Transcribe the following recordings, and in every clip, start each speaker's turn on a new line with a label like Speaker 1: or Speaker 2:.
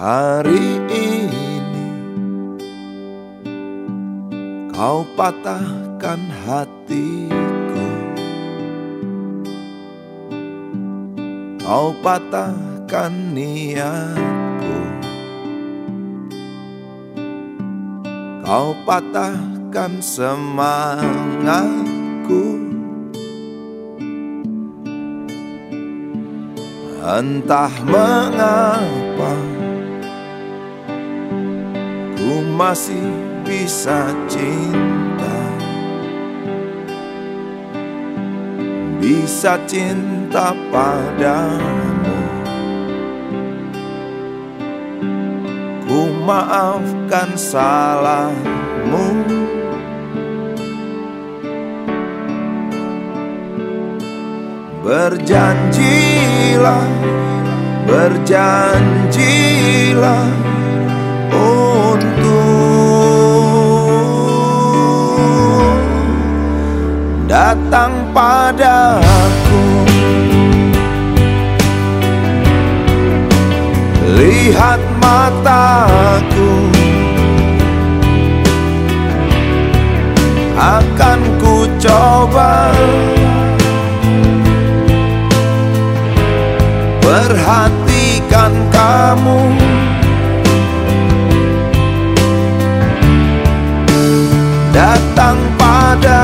Speaker 1: Hari ini kau patahkan hatiku. Kau patahkan niatku. Kau patahkan semangatku. Entah mengapa Ku masih bisa cinta. Bisa cinta padamu. Ku maafkan salahmu. Berjanjilah, berjanjilah datang padaku Lihat mataku. Akan ku coba. Perhatikan kamu. Datang padaku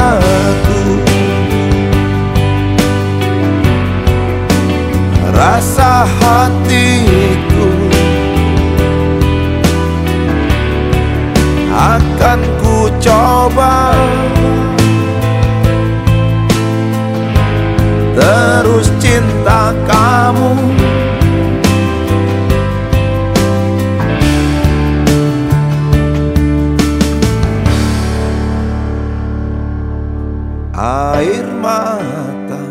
Speaker 1: Rasa hatiku. Akan ku coba Terus cinta kamu. Air mata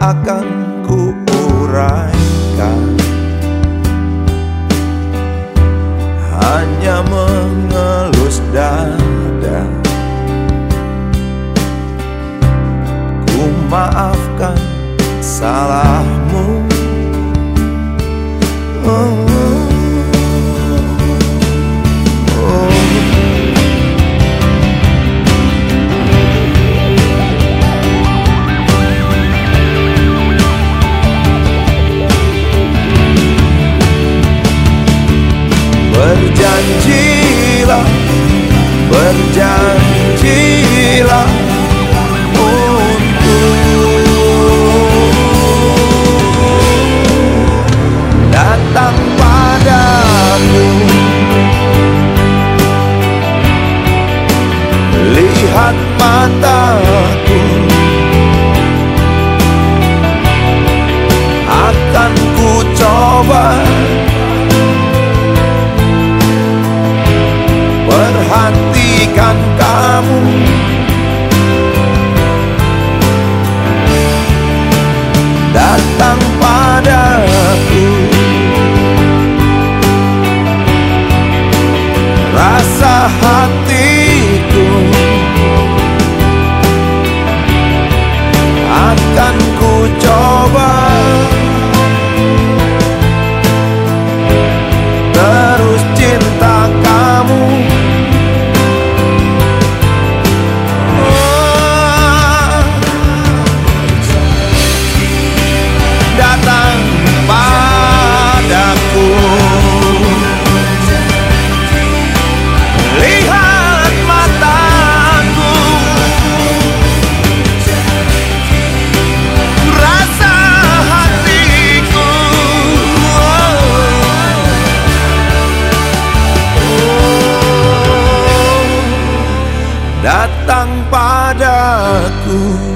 Speaker 1: akan ku uraikan hanya mengelus dada. Ku maafkan kamu Datang padaku. Rasa hatiku Akan ku coba datang padaku.